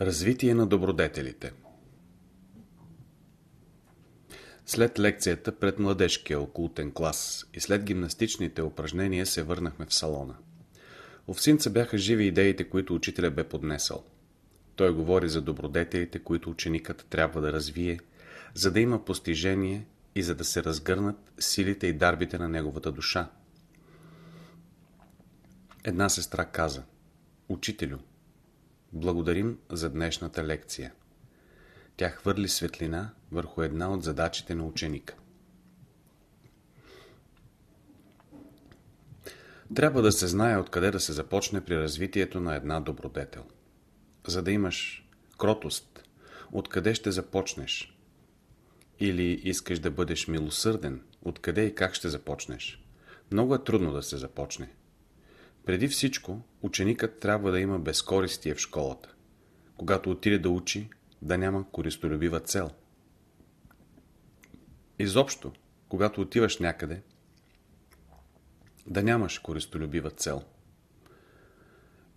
Развитие на добродетелите След лекцията пред младежкия окултен клас и след гимнастичните упражнения се върнахме в салона. Овсинца бяха живи идеите, които учителя бе поднесъл. Той говори за добродетелите, които ученикът трябва да развие, за да има постижение и за да се разгърнат силите и дарбите на неговата душа. Една сестра каза Учителю, благодарим за днешната лекция. Тя хвърли светлина върху една от задачите на ученика. Трябва да се знае откъде да се започне при развитието на една добродетел. За да имаш кротост, откъде ще започнеш? Или искаш да бъдеш милосърден, откъде и как ще започнеш? Много е трудно да се започне. Преди всичко, ученикът трябва да има безкористие в школата. Когато отиде да учи, да няма користолюбива цел. Изобщо, когато отиваш някъде, да нямаш користолюбива цел.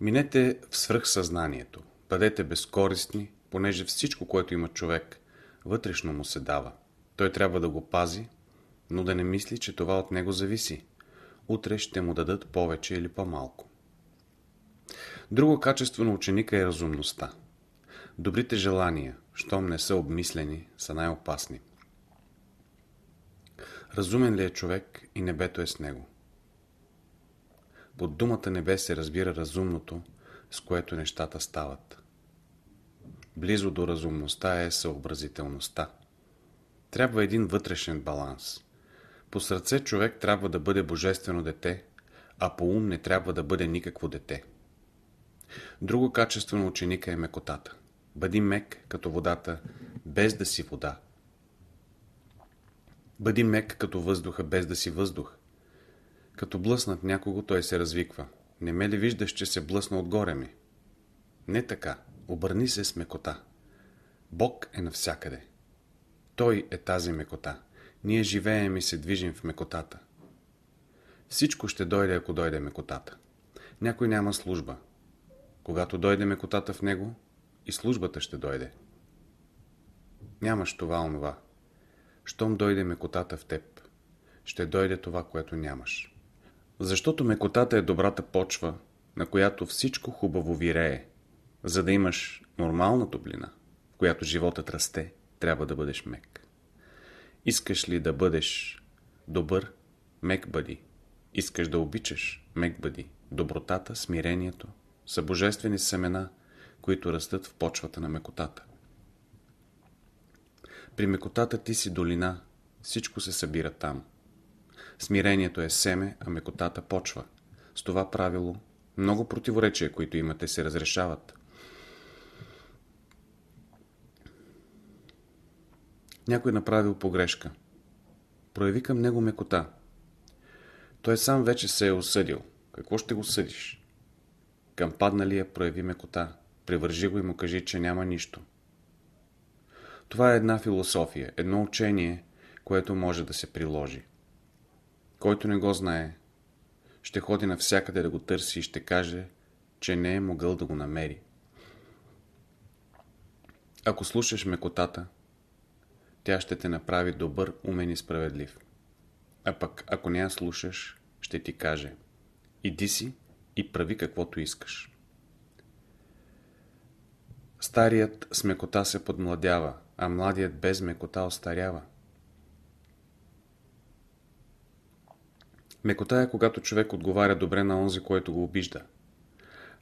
Минете в свръхсъзнанието, бъдете безкористни, понеже всичко, което има човек, вътрешно му се дава. Той трябва да го пази, но да не мисли, че това от него зависи. Утре ще му дадат повече или по-малко. Друго качество на ученика е разумността. Добрите желания, щом не са обмислени, са най-опасни. Разумен ли е човек и небето е с него? Под думата небе се разбира разумното, с което нещата стават. Близо до разумността е съобразителността. Трябва един вътрешен баланс. По сърце човек трябва да бъде божествено дете, а по ум не трябва да бъде никакво дете. Друго качество на ученика е мекотата. Бъди мек като водата, без да си вода. Бъди мек като въздуха, без да си въздух. Като блъснат някого, той се развиква. Не ме ли виждаш, че се блъсна отгоре ми? Не така. Обърни се с мекота. Бог е навсякъде. Той е тази мекота. Ние живеем и се движим в мекотата. Всичко ще дойде, ако дойде мекотата. Някой няма служба. Когато дойде мекотата в него, и службата ще дойде. Нямаш това онова. Щом дойде мекотата в теб, ще дойде това, което нямаш. Защото мекотата е добрата почва, на която всичко хубаво вирее. За да имаш нормална топлина, в която животът расте, трябва да бъдеш мек. Искаш ли да бъдеш добър, мек бъди. Искаш да обичаш, мек бъди. Добротата, смирението са божествени семена, които растат в почвата на мекотата. При мекотата ти си долина, всичко се събира там. Смирението е семе, а мекотата почва. С това правило много противоречия, които имате, се разрешават. Някой направил погрешка. Прояви към него мекота. Той сам вече се е осъдил. Какво ще го съдиш? Към падналия прояви мекота. Превържи го и му кажи, че няма нищо. Това е една философия, едно учение, което може да се приложи. Който не го знае, ще ходи навсякъде да го търси и ще каже, че не е могъл да го намери. Ако слушаш мекотата, тя ще те направи добър, умен и справедлив. А пък, ако не я слушаш, ще ти каже Иди си и прави каквото искаш. Старият с мекота се подмладява, а младият без мекота остарява. Мекота е когато човек отговаря добре на онзи, който го обижда.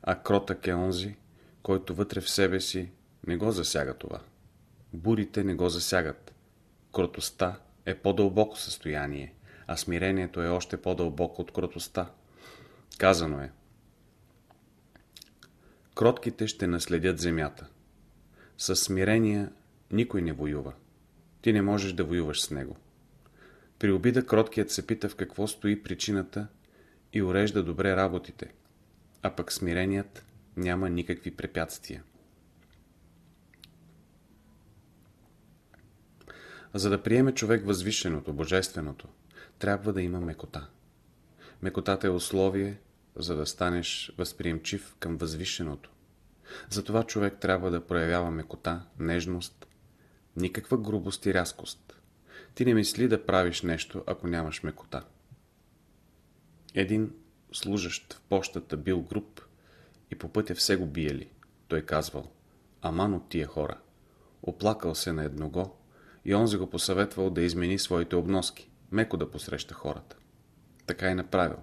А кротък е онзи, който вътре в себе си не го засяга това. Бурите не го засягат. Кротостта е по-дълбоко състояние, а смирението е още по-дълбоко от кротостта. Казано е. Кротките ще наследят земята. С смирение никой не воюва. Ти не можеш да воюваш с него. При обида кроткият се пита в какво стои причината и урежда добре работите, а пък смиреният няма никакви препятствия. За да приеме човек възвишеното, божественото, трябва да има мекота. Мекотата е условие, за да станеш възприемчив към възвишеното. Затова човек трябва да проявява мекота, нежност, никаква грубост и рязкост. Ти не мисли да правиш нещо, ако нямаш мекота. Един служащ в почтата бил груб и по пътя все го биели. Той казвал, аман от тия хора. Оплакал се на едного и онзи го посъветвал да измени своите обноски, меко да посреща хората. Така и направил.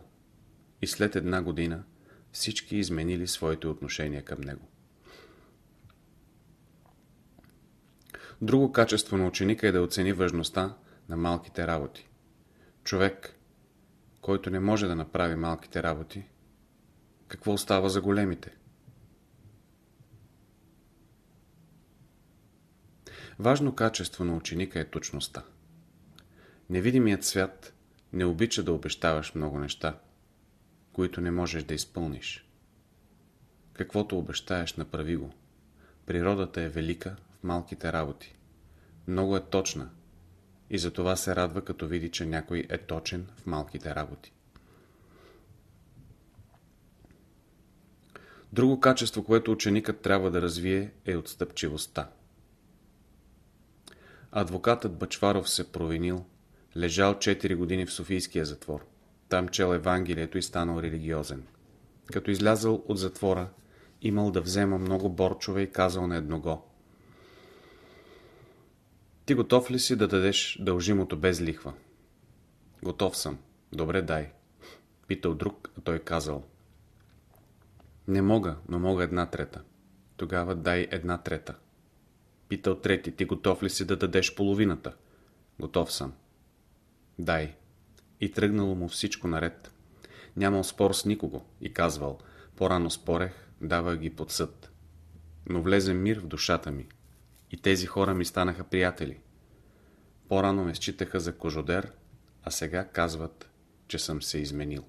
И след една година всички изменили своите отношения към него. Друго качество на ученика е да оцени важността на малките работи. Човек, който не може да направи малките работи, какво остава за големите? Важно качество на ученика е точността. Невидимият свят не обича да обещаваш много неща, които не можеш да изпълниш. Каквото обещаеш, направи го. Природата е велика в малките работи. Много е точна и за това се радва, като види, че някой е точен в малките работи. Друго качество, което ученикът трябва да развие е отстъпчивостта. Адвокатът Бачваров се провинил, лежал 4 години в Софийския затвор. Там чел Евангелието и станал религиозен. Като излязъл от затвора, имал да взема много борчове и казал на едного. Ти готов ли си да дадеш дължимото без лихва? Готов съм. Добре, дай. Питал друг, а той казал. Не мога, но мога една трета. Тогава дай една трета. Питал трети, ти готов ли си да дадеш половината? Готов съм. Дай. И тръгнало му всичко наред. Нямал спор с никого и казвал, по-рано спорех, дава ги под съд. Но влезе мир в душата ми. И тези хора ми станаха приятели. По-рано ме считаха за кожодер, а сега казват, че съм се изменил.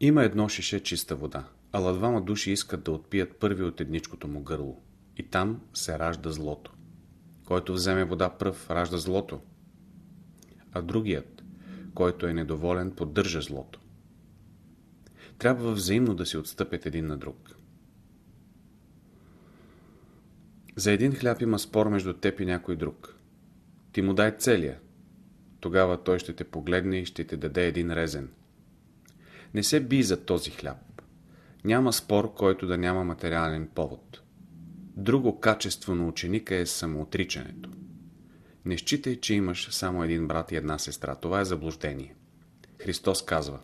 Има едно шише чиста вода, ала двама души искат да отпият първи от едничкото му гърло. И там се ражда злото. Който вземе вода пръв, ражда злото. А другият, който е недоволен, поддържа злото. Трябва взаимно да си отстъпят един на друг. За един хляб има спор между теб и някой друг. Ти му дай целия. Тогава той ще те погледне и ще те даде един резен. Не се би за този хляб. Няма спор, който да няма материален повод. Друго качество на ученика е самоотричането. Не считай, че имаш само един брат и една сестра. Това е заблуждение. Христос казва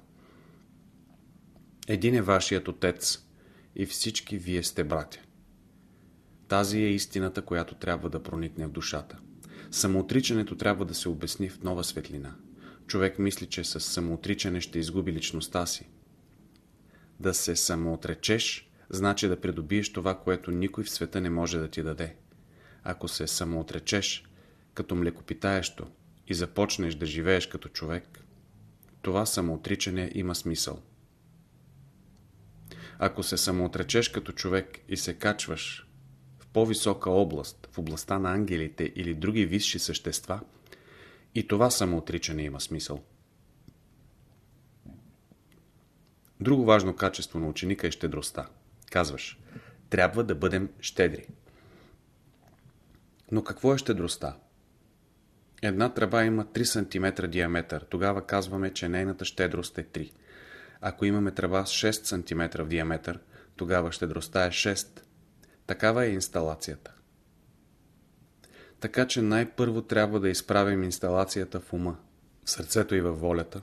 Един е вашият отец и всички вие сте братя. Тази е истината, която трябва да проникне в душата. Самоотричането трябва да се обясни в нова светлина. Човек мисли, че с самоотричане ще изгуби личността си. Да се самоотречеш, значи да придобиеш това, което никой в света не може да ти даде. Ако се самоотречеш като млекопитаещо и започнеш да живееш като човек, това самоотричане има смисъл. Ако се самоотречеш като човек и се качваш в по-висока област, в областта на ангелите или други висши същества, и това самоотричане има смисъл. Друго важно качество на ученика е щедростта. Казваш, трябва да бъдем щедри. Но какво е щедростта? Една тръба има 3 см диаметър. Тогава казваме, че нейната щедрост е 3. Ако имаме тръба с 6 см в диаметър, тогава щедростта е 6. Такава е инсталацията. Така че най-първо трябва да изправим инсталацията в ума, в сърцето и във волята,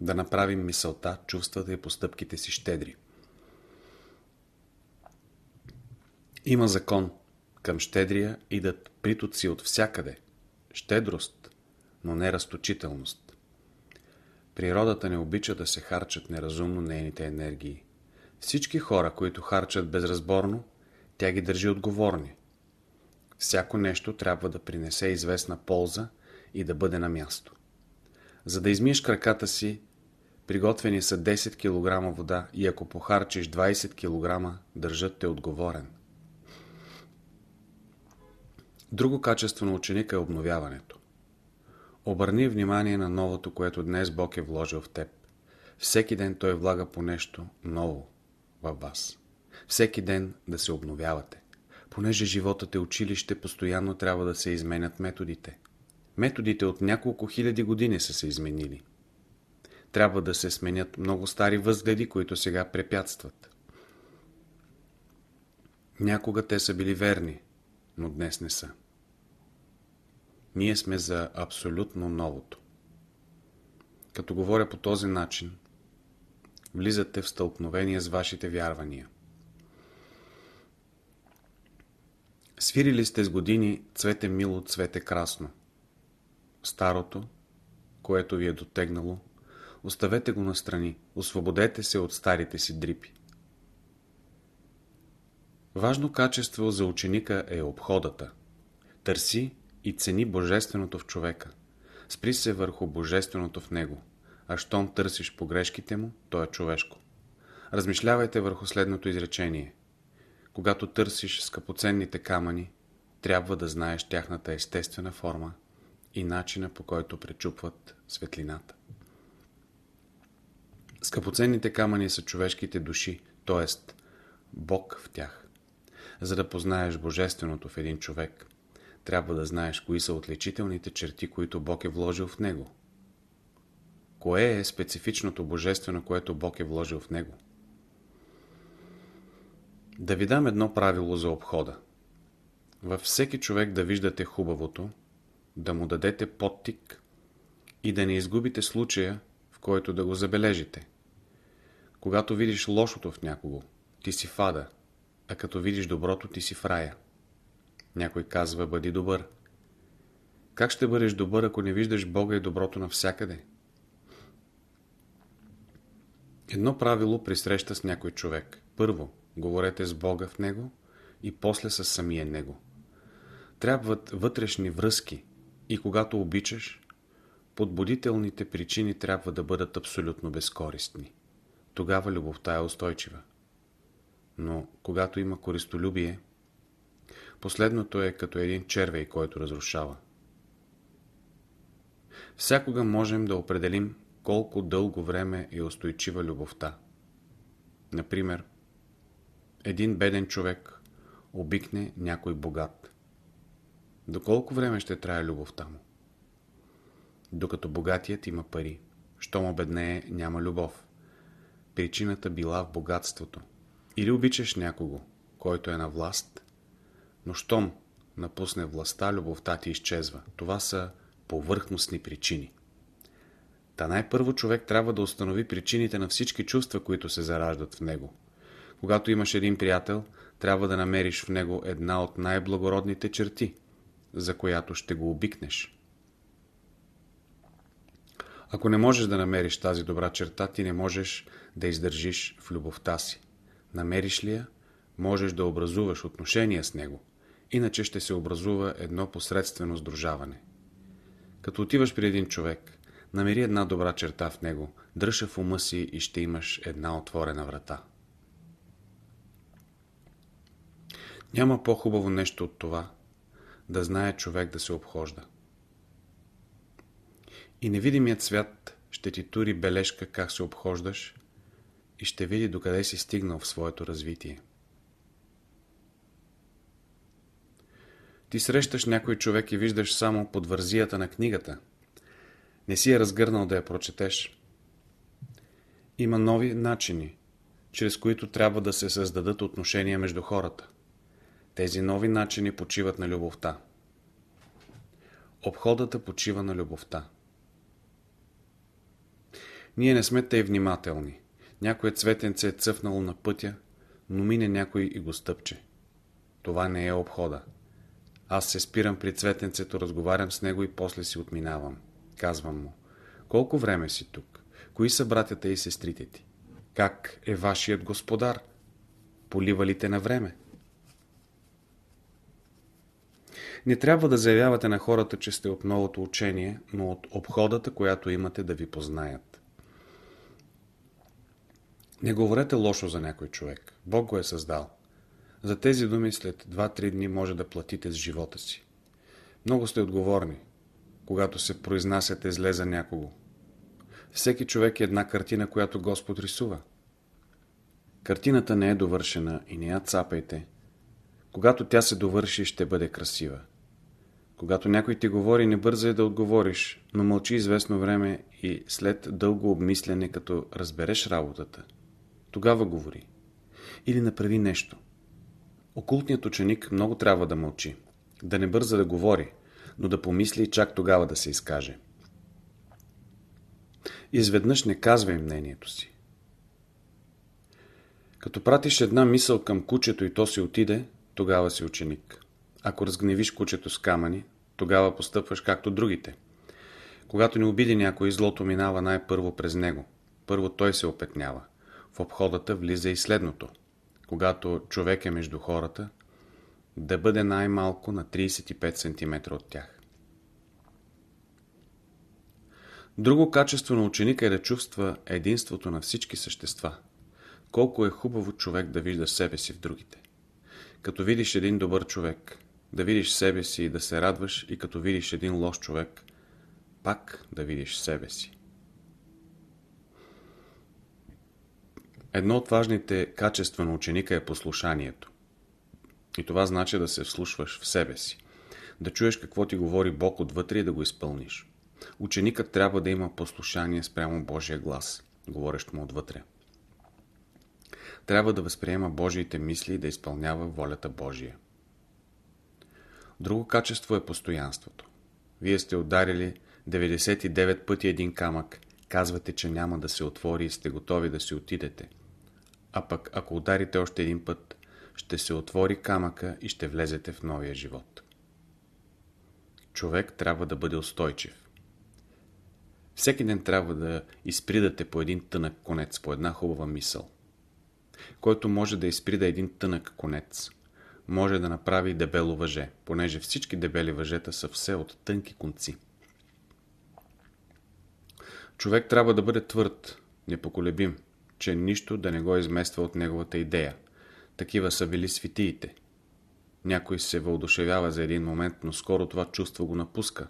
да направим мисълта, чувствата и постъпките си щедри. Има закон. Към щедрия идат притоци от всякъде. Щедрост, но не разточителност. Природата не обича да се харчат неразумно нейните енергии. Всички хора, които харчат безразборно, тя ги държи отговорни. Всяко нещо трябва да принесе известна полза и да бъде на място. За да измиеш краката си, приготвени са 10 кг вода и ако похарчиш 20 кг, държат те отговорен. Друго качество на ученика е обновяването. Обърни внимание на новото, което днес Бог е вложил в теб. Всеки ден той влага по нещо ново във вас. Всеки ден да се обновявате. Понеже животът е училище, постоянно трябва да се изменят методите. Методите от няколко хиляди години са се изменили. Трябва да се сменят много стари възгледи, които сега препятстват. Някога те са били верни, но днес не са. Ние сме за абсолютно новото. Като говоря по този начин, влизате в стълкновение с вашите вярвания. Свирили сте с години цвете мило, цвете красно. Старото, което ви е дотегнало, оставете го настрани, освободете се от старите си дрипи. Важно качество за ученика е обходата. Търси и цени Божественото в човека. Спри се върху Божественото в него. А щом търсиш погрешките му, то е човешко. Размишлявайте върху следното изречение. Когато търсиш скъпоценните камъни, трябва да знаеш тяхната естествена форма и начина по който пречупват светлината. Скъпоценните камъни са човешките души, т.е. Бог в тях. За да познаеш Божественото в един човек, трябва да знаеш кои са отличителните черти, които Бог е вложил в него. Кое е специфичното божествено, което Бог е вложил в него? Да ви дам едно правило за обхода. Във всеки човек да виждате хубавото, да му дадете подтик и да не изгубите случая, в който да го забележите. Когато видиш лошото в някого, ти си фада, а като видиш доброто, ти си в рая. Някой казва, бъди добър. Как ще бъдеш добър, ако не виждаш Бога и доброто навсякъде? Едно правило при среща с някой човек. Първо, говорете с Бога в него и после с самия него. Трябват вътрешни връзки и когато обичаш, подбудителните причини трябва да бъдат абсолютно безкористни. Тогава любовта е устойчива. Но когато има користолюбие, последното е като един червей, който разрушава. Всякога можем да определим колко дълго време е устойчива любовта. Например, един беден човек обикне някой богат. До колко време ще трае любовта му? Докато богатият има пари. Щом обеднее, няма любов. Причината била в богатството. Или обичаш някого, който е на власт, но щом напусне властта, любовта ти изчезва. Това са повърхностни причини. Та най-първо човек трябва да установи причините на всички чувства, които се зараждат в него. Когато имаш един приятел, трябва да намериш в него една от най-благородните черти, за която ще го обикнеш. Ако не можеш да намериш тази добра черта, ти не можеш да издържиш в любовта си. Намериш ли я, можеш да образуваш отношения с него, иначе ще се образува едно посредствено сдружаване. Като отиваш при един човек, намери една добра черта в него, дръжа в ума си и ще имаш една отворена врата. Няма по-хубаво нещо от това, да знае човек да се обхожда. И невидимият свят ще ти тури бележка как се обхождаш и ще види докъде си стигнал в своето развитие. Ти срещаш някой човек и виждаш само подвързията на книгата. Не си я разгърнал да я прочетеш. Има нови начини, чрез които трябва да се създадат отношения между хората. Тези нови начини почиват на любовта. Обходата почива на любовта. Ние не сме тъй внимателни. Някое цветенце е цъфнало на пътя, но мине някой и го стъпче. Това не е обхода. Аз се спирам при цветенцето, разговарям с него и после си отминавам. Казвам му. Колко време си тук? Кои са братята и сестрите ти? Как е вашият господар? Полива ли те на време? Не трябва да заявявате на хората, че сте от новото учение, но от обходата, която имате да ви познаят. Не говорете лошо за някой човек. Бог го е създал. За тези думи след 2-3 дни може да платите с живота си. Много сте отговорни, когато се произнасяте зле за някого. Всеки човек е една картина, която Господ рисува. Картината не е довършена и не я цапайте. Когато тя се довърши, ще бъде красива. Когато някой ти говори, не бързай да отговориш, но мълчи известно време и след дълго обмислене, като разбереш работата, тогава говори. Или направи нещо. Окултният ученик много трябва да мълчи, да не бърза да говори, но да помисли и чак тогава да се изкаже. Изведнъж не казвай мнението си. Като пратиш една мисъл към кучето и то си отиде, тогава си ученик. Ако разгневиш кучето с камъни, тогава постъпваш както другите. Когато не обиди някой, злото минава най-първо през него. Първо той се опетнява. В обходата влиза и следното. Когато човек е между хората, да бъде най-малко на 35 см от тях. Друго качество на ученика е да чувства единството на всички същества. Колко е хубаво човек да вижда себе си в другите. Като видиш един добър човек, да видиш себе си и да се радваш и като видиш един лош човек, пак да видиш себе си. Едно от важните качества на ученика е послушанието. И това значи да се вслушваш в себе си. Да чуеш какво ти говори Бог отвътре и да го изпълниш. Ученикът трябва да има послушание спрямо Божия глас, говорещ му отвътре. Трябва да възприема Божиите мисли и да изпълнява волята Божия. Друго качество е постоянството. Вие сте ударили 99 пъти един камък, казвате, че няма да се отвори и сте готови да си отидете. А пък ако ударите още един път, ще се отвори камъка и ще влезете в новия живот. Човек трябва да бъде устойчив. Всеки ден трябва да изпридате по един тънък конец, по една хубава мисъл. Който може да изприда един тънък конец, може да направи дебело въже, понеже всички дебели въжета са все от тънки конци. Човек трябва да бъде твърд, непоколебим, че нищо да не го измества от неговата идея. Такива са били светиите. Някой се въодушевява за един момент, но скоро това чувство го напуска.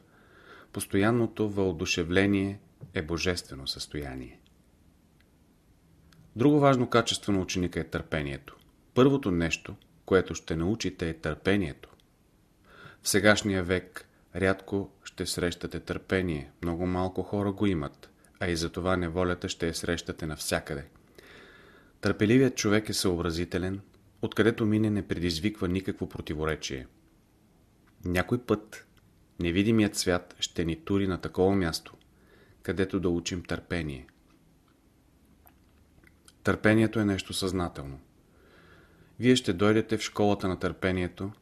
Постоянното въодушевление е божествено състояние. Друго важно качество на ученика е търпението. Първото нещо, което ще научите е търпението. В сегашния век рядко ще срещате търпение, много малко хора го имат, а и за това неволята ще я срещате навсякъде. Търпеливият човек е съобразителен, откъдето мине не предизвиква никакво противоречие. Някой път невидимият свят ще ни тури на такова място, където да учим търпение. Търпението е нещо съзнателно. Вие ще дойдете в школата на търпението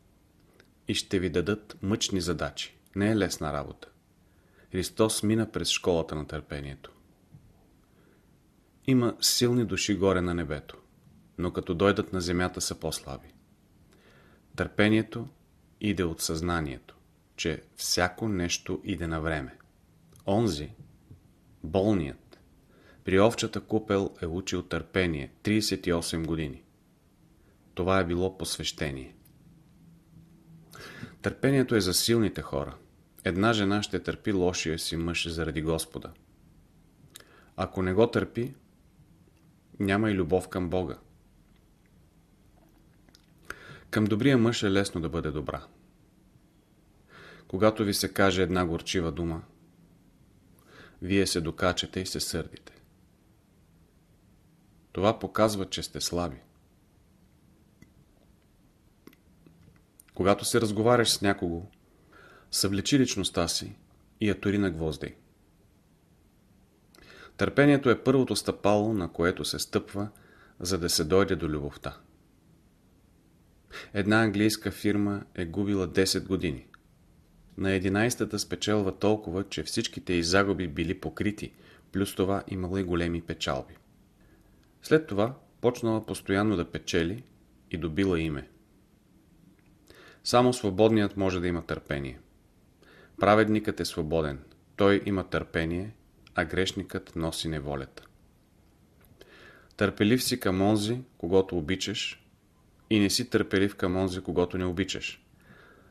и ще ви дадат мъчни задачи. Не е лесна работа. Христос мина през школата на търпението. Има силни души горе на небето, но като дойдат на земята са по-слаби. Търпението иде от съзнанието, че всяко нещо иде на време. Онзи, болният, при овчата купел е учил търпение 38 години. Това е било посвещение. Търпението е за силните хора. Една жена ще търпи лошия си мъж заради Господа. Ако не го търпи, няма и любов към Бога. Към добрия мъж е лесно да бъде добра. Когато ви се каже една горчива дума, вие се докачате и се сърдите. Това показва, че сте слаби. Когато се разговаряш с някого, съвлечи личността си и я тори на гвозди. Търпението е първото стъпало, на което се стъпва, за да се дойде до любовта. Една английска фирма е губила 10 години. На 11-та спечелва толкова, че всичките й загуби били покрити, плюс това имала и големи печалби. След това почнала постоянно да печели и добила име. Само свободният може да има търпение. Праведникът е свободен. Той има търпение, а грешникът носи неволята. Търпелив си към онзи, когато обичаш, и не си търпелив към онзи, когато не обичаш.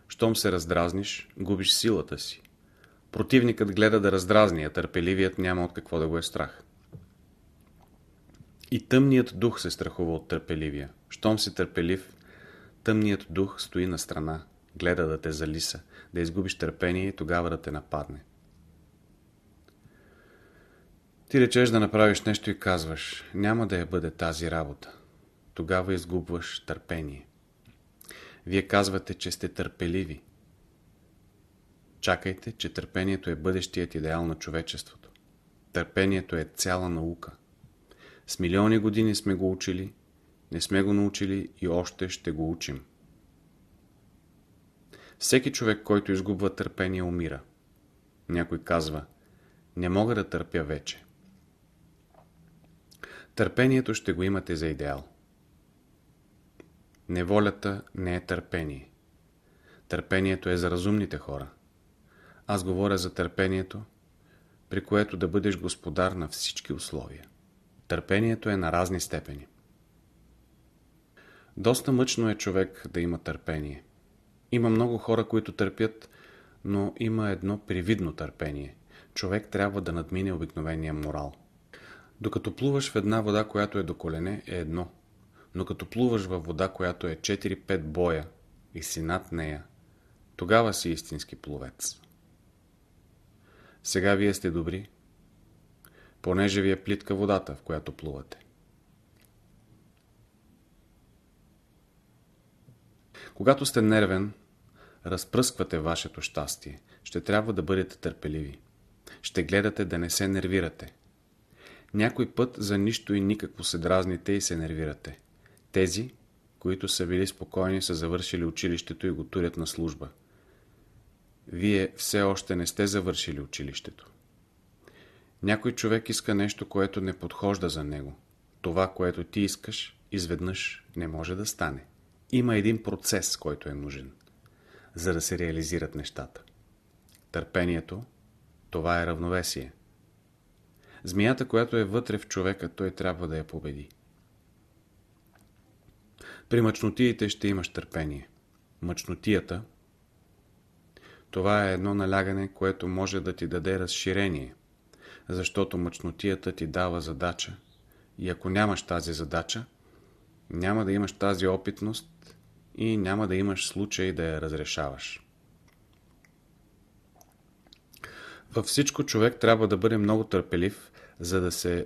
Щом се раздразниш, губиш силата си. Противникът гледа да раздразни, а търпеливият няма от какво да го е страх. И тъмният дух се страхува от търпеливия. Щом си търпелив, тъмният дух стои на страна, гледа да те залиса, да изгубиш търпение и тогава да те нападне. Ти речеш да направиш нещо и казваш, няма да я бъде тази работа. Тогава изгубваш търпение. Вие казвате, че сте търпеливи. Чакайте, че търпението е бъдещият идеал на човечеството. Търпението е цяла наука. С милиони години сме го учили, не сме го научили и още ще го учим. Всеки човек, който изгубва търпение, умира. Някой казва, не мога да търпя вече. Търпението ще го имате за идеал. Неволята не е търпение. Търпението е за разумните хора. Аз говоря за търпението, при което да бъдеш господар на всички условия. Търпението е на разни степени. Доста мъчно е човек да има търпение. Има много хора, които търпят, но има едно привидно търпение. Човек трябва да надмине обикновения морал. Докато плуваш в една вода, която е до колене, е едно. Но като плуваш във вода, която е 4-5 боя и си над нея, тогава си истински пловец. Сега вие сте добри, понеже ви е плитка водата, в която плувате. Когато сте нервен, разпръсквате вашето щастие. Ще трябва да бъдете търпеливи. Ще гледате да не се нервирате. Някой път за нищо и никакво се дразните и се нервирате. Тези, които са били спокойни, са завършили училището и го турят на служба. Вие все още не сте завършили училището. Някой човек иска нещо, което не подхожда за него. Това, което ти искаш, изведнъж не може да стане. Има един процес, който е нужен, за да се реализират нещата. Търпението, това е равновесие. Змията, която е вътре в човека, той трябва да я победи. При мъчнотиите ще имаш търпение. Мъчнотията това е едно налягане, което може да ти даде разширение, защото мъчнотията ти дава задача и ако нямаш тази задача, няма да имаш тази опитност и няма да имаш случай да я разрешаваш. Във всичко човек трябва да бъде много търпелив, за да се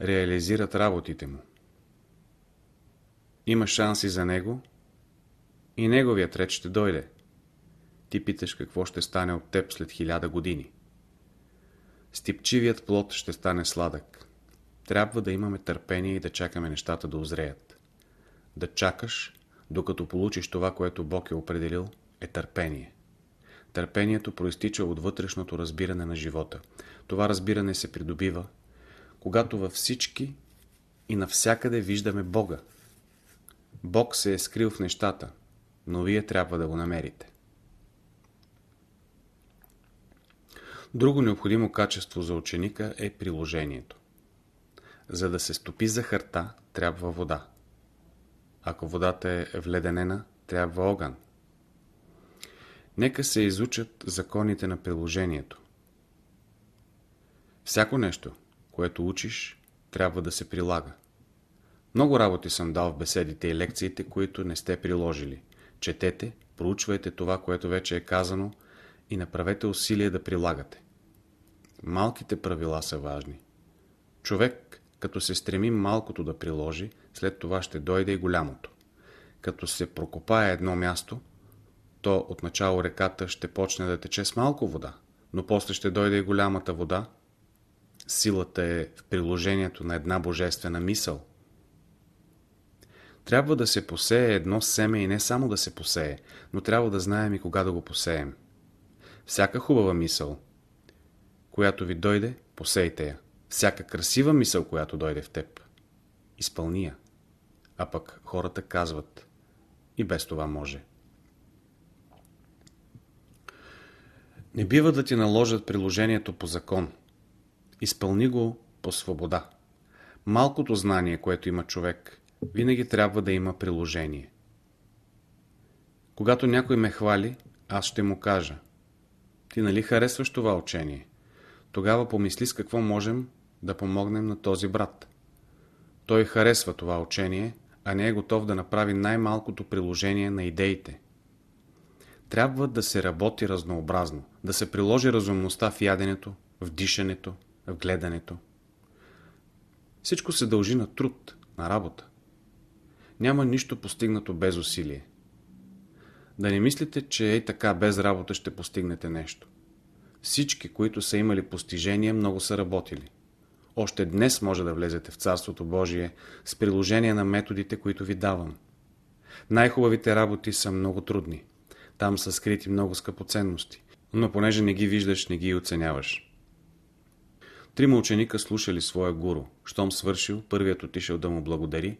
реализират работите му. Има шанси за него и неговият ред ще дойде. Ти питаш какво ще стане от теб след хиляда години. Стипчивият плод ще стане сладък. Трябва да имаме търпение и да чакаме нещата да озреят. Да чакаш, докато получиш това, което Бог е определил, е търпение. Търпението проистича от вътрешното разбиране на живота. Това разбиране се придобива, когато във всички и навсякъде виждаме Бога. Бог се е скрил в нещата, но вие трябва да го намерите. Друго необходимо качество за ученика е приложението. За да се стопи захарта, трябва вода. Ако водата е вледенена, трябва огън. Нека се изучат законите на приложението. Всяко нещо, което учиш, трябва да се прилага. Много работи съм дал в беседите и лекциите, които не сте приложили. Четете, проучвайте това, което вече е казано и направете усилие да прилагате. Малките правила са важни. Човек, като се стреми малкото да приложи, след това ще дойде и голямото. Като се прокопае едно място, то отначало реката ще почне да тече с малко вода, но после ще дойде и голямата вода. Силата е в приложението на една божествена мисъл. Трябва да се посее едно семе и не само да се посее, но трябва да знаем и кога да го посеем. Всяка хубава мисъл, която ви дойде, посейте я. Всяка красива мисъл, която дойде в теб, изпълни я. А пък хората казват, и без това може. Не бива да ти наложат приложението по закон. Изпълни го по свобода. Малкото знание, което има човек, винаги трябва да има приложение. Когато някой ме хвали, аз ще му кажа – Ти нали харесваш това учение? Тогава помисли с какво можем да помогнем на този брат. Той харесва това учение, а не е готов да направи най-малкото приложение на идеите. Трябва да се работи разнообразно, да се приложи разумността в яденето, в дишането, в гледането. Всичко се дължи на труд, на работа. Няма нищо постигнато без усилие. Да не мислите, че ей така без работа ще постигнете нещо. Всички, които са имали постижения, много са работили. Още днес може да влезете в Царството Божие с приложение на методите, които ви давам. Най-хубавите работи са много трудни. Там са скрити много скъпоценности. Но понеже не ги виждаш, не ги оценяваш. Трима ученика слушали своя гуру. Щом свършил, първият отишъл да му благодари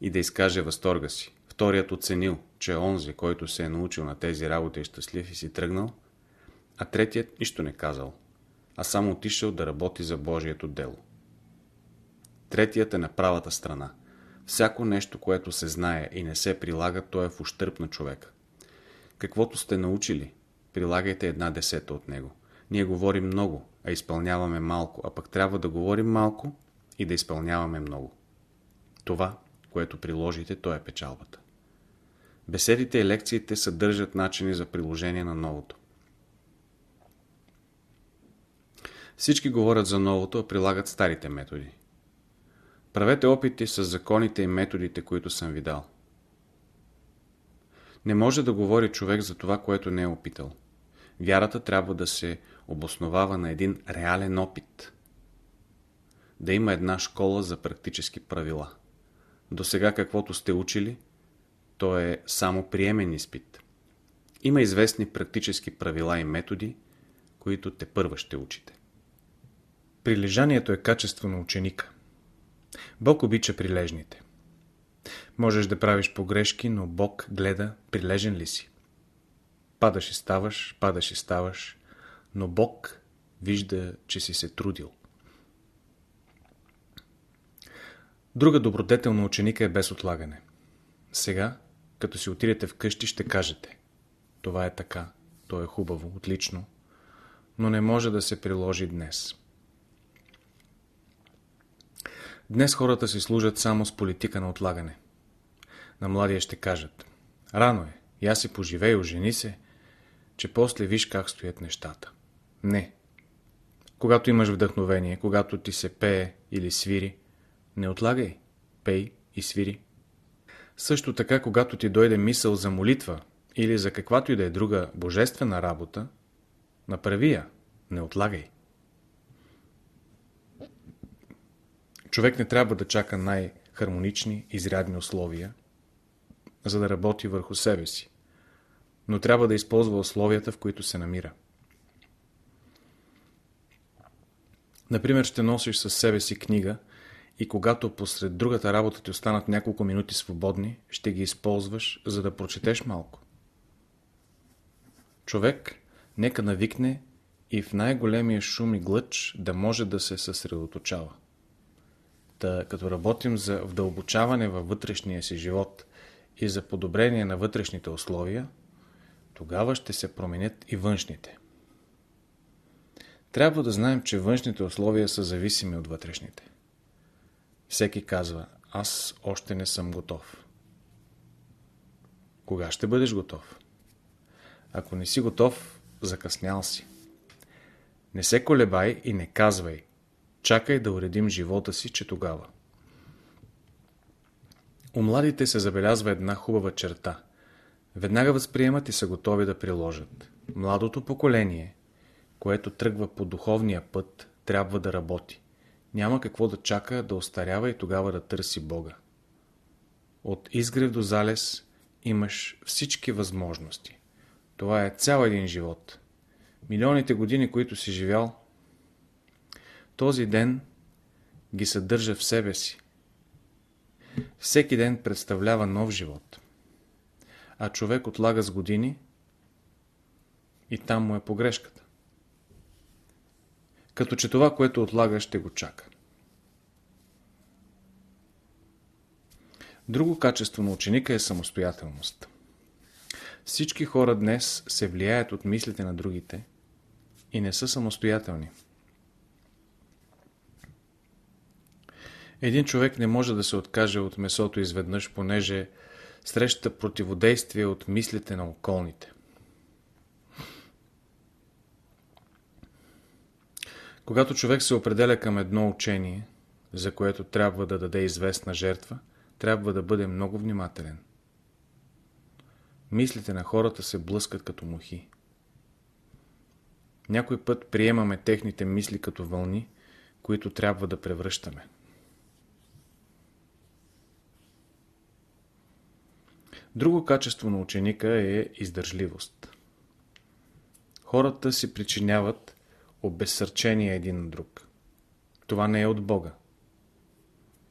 и да изкаже възторга си. Вторият оценил, че онзи, който се е научил на тези работи е щастлив и си тръгнал, а третият нищо не казал, а само отишъл да работи за Божието дело. Третият е на правата страна. Всяко нещо, което се знае и не се прилага, то е в ущърп на човека. Каквото сте научили, прилагайте една десета от него. Ние говорим много, а изпълняваме малко, а пък трябва да говорим малко и да изпълняваме много. Това, което приложите, то е печалбата. Беседите и лекциите съдържат начини за приложение на новото. Всички говорят за новото, а прилагат старите методи. Правете опити с законите и методите, които съм ви дал. Не може да говори човек за това, което не е опитал. Вярата трябва да се обосновава на един реален опит. Да има една школа за практически правила. До сега каквото сте учили, то е само приемен изпит. Има известни практически правила и методи, които те първа ще учите. Прилежанието е качество на ученика. Бог обича прилежните. Можеш да правиш погрешки, но Бог гледа прилежен ли си. Падаш и ставаш, падаш и ставаш, но Бог вижда, че си се трудил. Друга добродетел на ученика е без отлагане. Сега, като си отидете вкъщи, ще кажете Това е така, то е хубаво, отлично, но не може да се приложи днес. Днес хората си служат само с политика на отлагане. На младия ще кажат Рано е, я си поживей, ожени се, че после виж как стоят нещата. Не. Когато имаш вдъхновение, когато ти се пее или свири, не отлагай, пей и свири. Също така, когато ти дойде мисъл за молитва или за каквато и да е друга божествена работа, направи я, не отлагай. Човек не трябва да чака най-хармонични, изрядни условия, за да работи върху себе си, но трябва да използва условията, в които се намира. Например, ще носиш със себе си книга и когато посред другата работа ти останат няколко минути свободни, ще ги използваш, за да прочетеш малко. Човек нека навикне и в най-големия шум и глъч да може да се съсредоточава. Та, като работим за вдълбочаване във вътрешния си живот и за подобрение на вътрешните условия, тогава ще се променят и външните. Трябва да знаем, че външните условия са зависими от вътрешните. Всеки казва, аз още не съм готов. Кога ще бъдеш готов? Ако не си готов, закъснял си. Не се колебай и не казвай, чакай да уредим живота си, че тогава. У младите се забелязва една хубава черта. Веднага възприемат и са готови да приложат. Младото поколение, което тръгва по духовния път, трябва да работи. Няма какво да чака да остарява и тогава да търси Бога. От изгрев до залез имаш всички възможности. Това е цял един живот. Милионите години, които си живял, този ден ги съдържа в себе си. Всеки ден представлява нов живот. А човек отлага с години и там му е погрешката. Като че това, което отлага, ще го чака. Друго качество на ученика е самостоятелност. Всички хора днес се влияят от мислите на другите и не са самостоятелни. Един човек не може да се откаже от месото изведнъж, понеже среща противодействие от мислите на околните. Когато човек се определя към едно учение, за което трябва да даде известна жертва, трябва да бъде много внимателен. Мислите на хората се блъскат като мухи. Някой път приемаме техните мисли като вълни, които трябва да превръщаме. Друго качество на ученика е издържливост. Хората си причиняват обезсърчение един на друг. Това не е от Бога.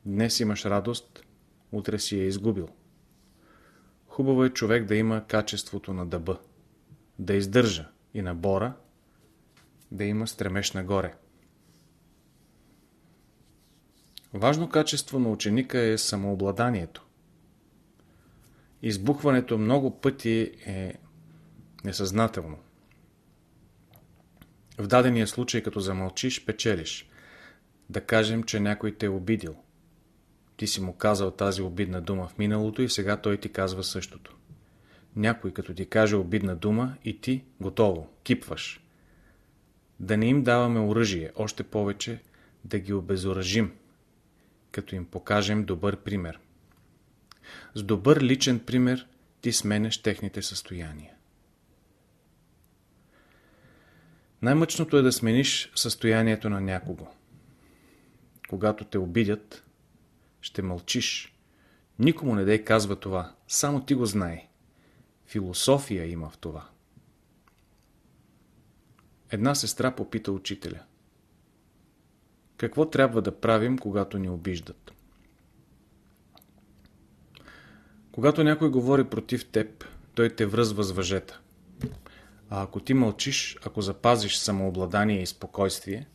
Днес имаш радост, утре си я изгубил. Хубаво е човек да има качеството на дъба, да издържа и на бора, да има стремеж нагоре. Важно качество на ученика е самообладанието. Избухването много пъти е несъзнателно. В дадения случай, като замълчиш, печелиш. Да кажем, че някой те е обидил. Ти си му казал тази обидна дума в миналото и сега той ти казва същото. Някой като ти каже обидна дума и ти готово, кипваш. Да не им даваме оръжие, още повече да ги обезоръжим, като им покажем добър пример. С добър личен пример ти сменеш техните състояния. Най-мъчното е да смениш състоянието на някого. Когато те обидят, ще мълчиш. Никому не дай казва това, само ти го знай. Философия има в това. Една сестра попита учителя. Какво трябва да правим, когато ни обиждат? Когато някой говори против теб, той те връзва с въжета. А ако ти мълчиш, ако запазиш самообладание и спокойствие,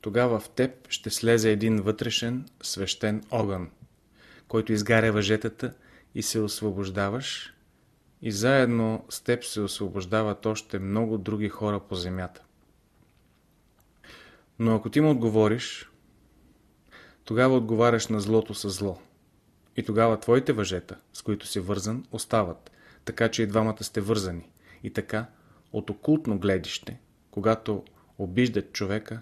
тогава в теб ще слезе един вътрешен свещен огън, който изгаря въжетата и се освобождаваш, и заедно с теб се освобождават още много други хора по земята. Но ако ти му отговориш, тогава отговаряш на злото с зло. И тогава твоите въжета, с които си вързан, остават, така че и двамата сте вързани. И така, от окултно гледище, когато обиждат човека,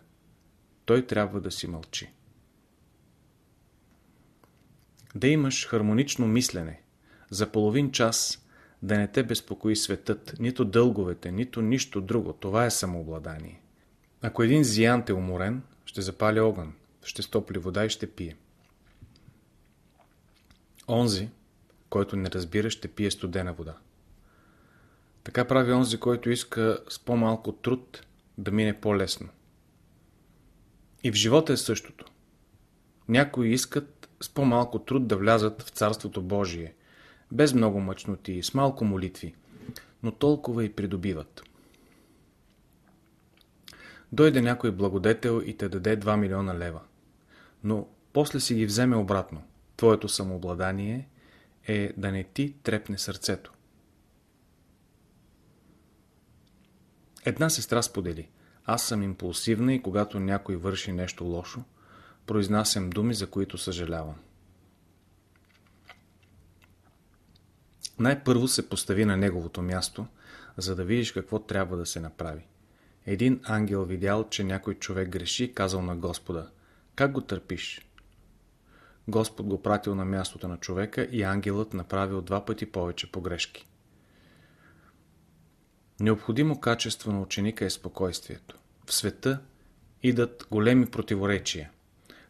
той трябва да си мълчи. Да имаш хармонично мислене, за половин час да не те безпокои светът, нито дълговете, нито нищо друго, това е самообладание. Ако един зиянт е уморен, ще запали огън, ще стопли вода и ще пие. Онзи, който не разбира, ще пие студена вода. Така прави онзи, който иска с по-малко труд да мине по-лесно. И в живота е същото. Някои искат с по-малко труд да влязат в Царството Божие, без много мъчноти, с малко молитви, но толкова и придобиват. Дойде някой благодетел и те даде 2 милиона лева, но после си ги вземе обратно. Твоето самообладание е да не ти трепне сърцето. Една сестра сподели. Аз съм импулсивна и когато някой върши нещо лошо, произнасям думи, за които съжалявам. Най-първо се постави на неговото място, за да видиш какво трябва да се направи. Един ангел видял, че някой човек греши казал на Господа, как го търпиш? Господ го пратил на мястото на човека и ангелът направил два пъти повече погрешки. Необходимо качество на ученика е спокойствието. В света идат големи противоречия,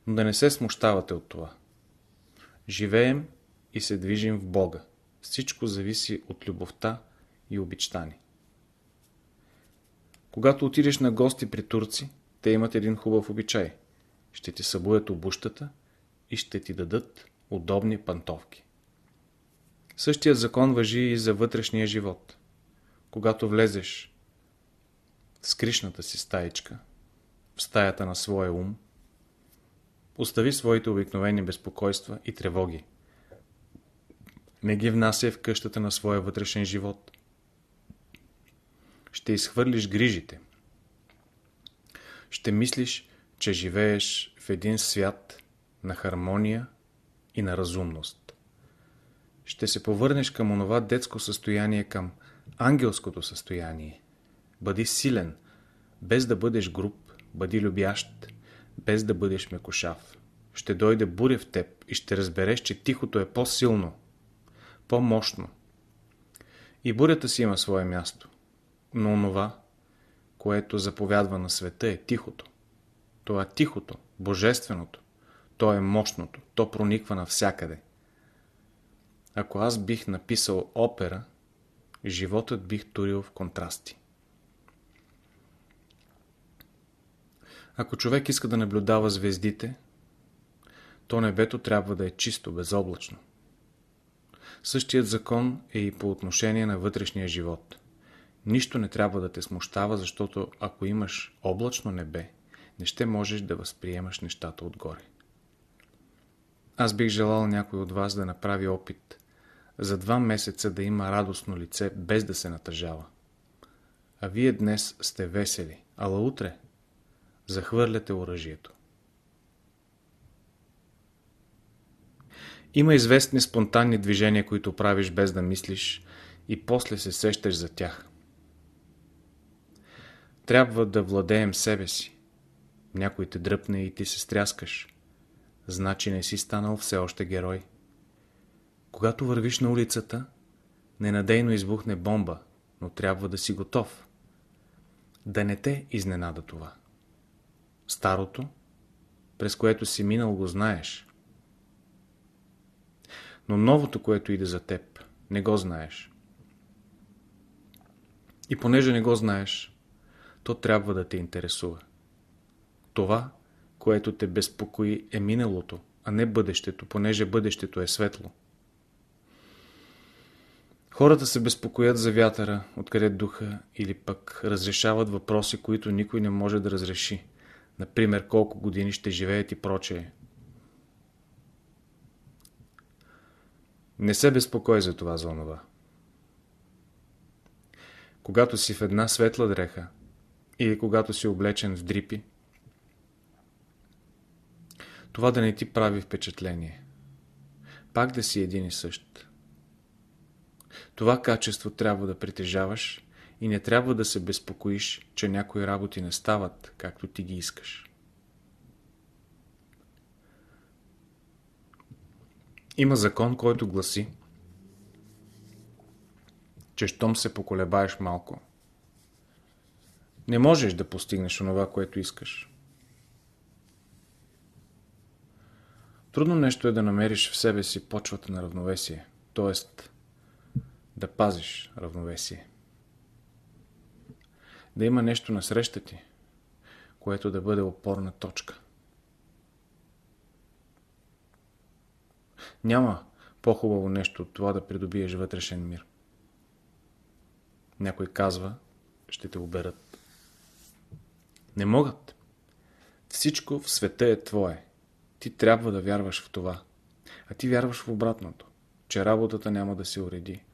но да не се смущавате от това. Живеем и се движим в Бога. Всичко зависи от любовта и обичта ни. Когато отидеш на гости при турци, те имат един хубав обичай. Ще ти събуят обущата и ще ти дадат удобни пантовки. Същият закон въжи и за вътрешния живот. Когато влезеш в скришната си стаичка, в стаята на своя ум, остави своите обикновени безпокойства и тревоги. Не ги внася в къщата на своя вътрешен живот. Ще изхвърлиш грижите. ще мислиш, че живееш в един свят на хармония и на разумност. Ще се повърнеш към онова детско състояние, към ангелското състояние. Бъди силен, без да бъдеш груб, бъди любящ, без да бъдеш мекошав. Ще дойде буря в теб и ще разбереш, че тихото е по-силно, по-мощно. И бурята си има свое място. Но онова, което заповядва на света е тихото. Това тихото, божественото. То е мощното. То прониква навсякъде. Ако аз бих написал опера, животът бих турил в контрасти. Ако човек иска да наблюдава звездите, то небето трябва да е чисто, безоблачно. Същият закон е и по отношение на вътрешния живот. Нищо не трябва да те смущава, защото ако имаш облачно небе, не ще можеш да възприемаш нещата отгоре. Аз бих желал някой от вас да направи опит за два месеца да има радостно лице, без да се натъжава. А вие днес сте весели, ала утре захвърляте оръжието. Има известни спонтанни движения, които правиш без да мислиш и после се сещаш за тях. Трябва да владеем себе си. Някой те дръпне и ти се стряскаш. Значи не си станал все още герой. Когато вървиш на улицата, ненадейно избухне бомба, но трябва да си готов. Да не те изненада това. Старото, през което си минал, го знаеш. Но новото, което иде за теб, не го знаеш. И понеже не го знаеш, то трябва да те интересува. Това, което те безпокои, е миналото, а не бъдещето, понеже бъдещето е светло. Хората се безпокоят за вятъра, откъде духа, или пък разрешават въпроси, които никой не може да разреши. Например, колко години ще живеят и прочее. Не се безпокой за това, за онова. Когато си в една светла дреха или когато си облечен в дрипи, това да не ти прави впечатление. Пак да си един и същ. Това качество трябва да притежаваш и не трябва да се безпокоиш, че някои работи не стават, както ти ги искаш. Има закон, който гласи, че щом се поколебаеш малко, не можеш да постигнеш онова, което искаш. Трудно нещо е да намериш в себе си почвата на равновесие, т.е. да пазиш равновесие. Да има нещо на среща ти, което да бъде опорна точка. Няма по-хубаво нещо от това да придобиеш вътрешен мир. Някой казва, ще те оберат. Не могат. Всичко в света е твое. Ти трябва да вярваш в това. А ти вярваш в обратното, че работата няма да се уреди.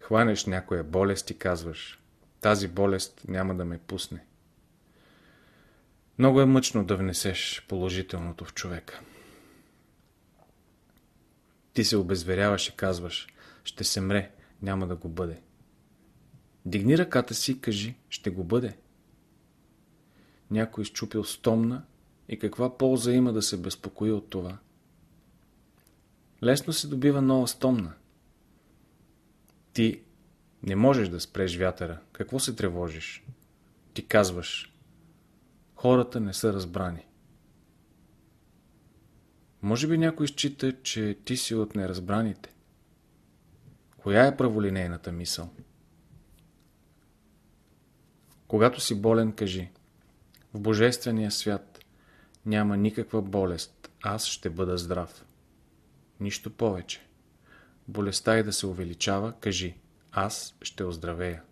Хванеш някоя болест и казваш, тази болест няма да ме пусне. Много е мъчно да внесеш положителното в човека. Ти се обезверяваш и казваш, ще се мре, няма да го бъде. Дигни ръката си и кажи, ще го бъде. Някой изчупил стомна и каква полза има да се безпокои от това? Лесно се добива нова стомна. Ти не можеш да спреш вятъра. Какво се тревожиш? Ти казваш, хората не са разбрани. Може би някой счита, че ти си от неразбраните. Коя е праволинейната мисъл? Когато си болен, кажи В Божествения свят няма никаква болест. Аз ще бъда здрав. Нищо повече. Болестта и да се увеличава, кажи Аз ще оздравея.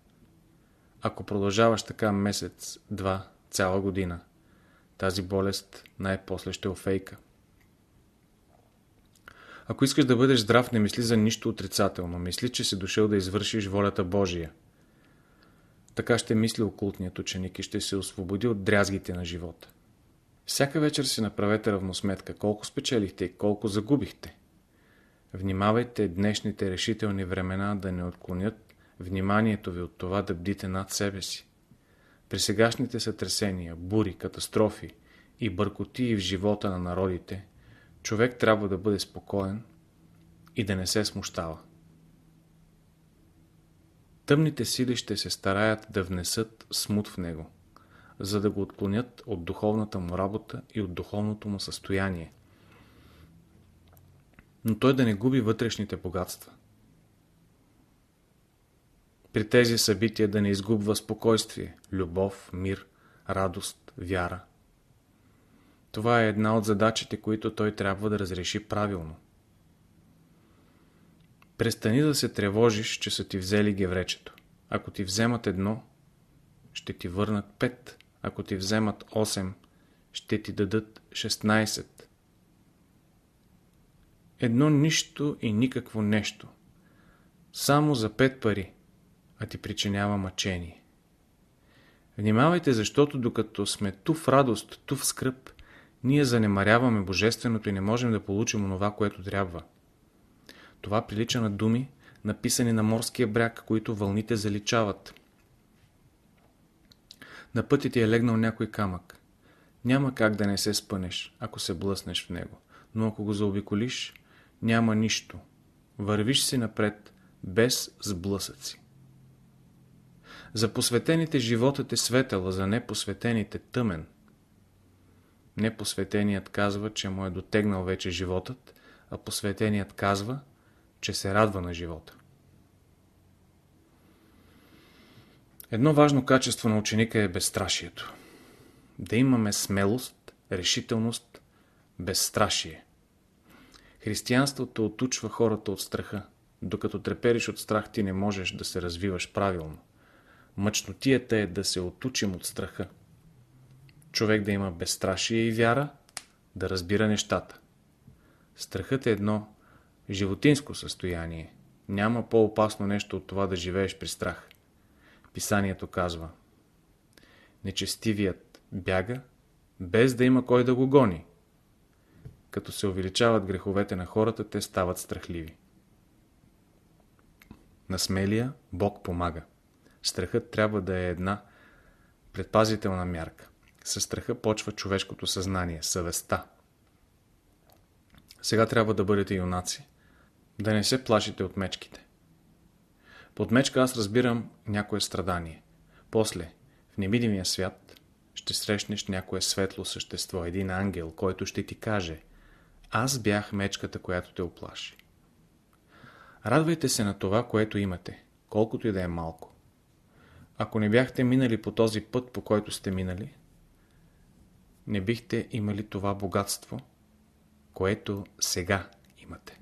Ако продължаваш така месец, два, цяла година, тази болест най-после ще офейка. Ако искаш да бъдеш здрав, не мисли за нищо отрицателно. Мисли, че си дошъл да извършиш волята Божия. Така ще мисли окултният ученик и ще се освободи от дрязгите на живота. Всяка вечер си направете равносметка колко спечелихте и колко загубихте. Внимавайте днешните решителни времена да не отклонят вниманието ви от това да бдите над себе си. При сегашните сътресения, бури, катастрофи и бъркотии в живота на народите, човек трябва да бъде спокоен и да не се смущава. Тъмните сили ще се стараят да внесат смут в него, за да го отклонят от духовната му работа и от духовното му състояние. Но той да не губи вътрешните богатства. При тези събития да не изгубва спокойствие, любов, мир, радост, вяра. Това е една от задачите, които той трябва да разреши правилно. Престани да се тревожиш, че са ти взели гевречето. Ако ти вземат едно, ще ти върнат пет. Ако ти вземат 8, ще ти дадат 16. Едно нищо и никакво нещо. Само за пет пари, а ти причинява мъчение. Внимавайте, защото докато сме ту в радост, ту в скръп, ние занемаряваме Божественото и не можем да получим онова, което трябва. Това прилича на думи, написани на морския бряг, които вълните заличават. На пътя ти е легнал някой камък. Няма как да не се спънеш, ако се блъснеш в него. Но ако го заобиколиш, няма нищо. Вървиш си напред, без сблъсъци. За посветените животът е светъл, а за непосветените тъмен. Непосветеният казва, че му е дотегнал вече животът, а посветеният казва, че се радва на живота. Едно важно качество на ученика е безстрашието. Да имаме смелост, решителност, безстрашие. Християнството отучва хората от страха. Докато трепериш от страх, ти не можеш да се развиваш правилно. Мъчнотията е да се отучим от страха. Човек да има безстрашие и вяра, да разбира нещата. Страхът е едно животинско състояние. Няма по-опасно нещо от това да живееш при страх. Писанието казва Нечестивият бяга, без да има кой да го гони. Като се увеличават греховете на хората, те стават страхливи. На смелия Бог помага. Страхът трябва да е една предпазителна мярка. Със страха почва човешкото съзнание, съвестта. Сега трябва да бъдете юнаци. Да не се плашите от мечките. Под мечка аз разбирам някое страдание. После, в невидимия свят, ще срещнеш някое светло същество, един ангел, който ще ти каже Аз бях мечката, която те оплаши. Радвайте се на това, което имате, колкото и да е малко. Ако не бяхте минали по този път, по който сте минали, не бихте имали това богатство, което сега имате.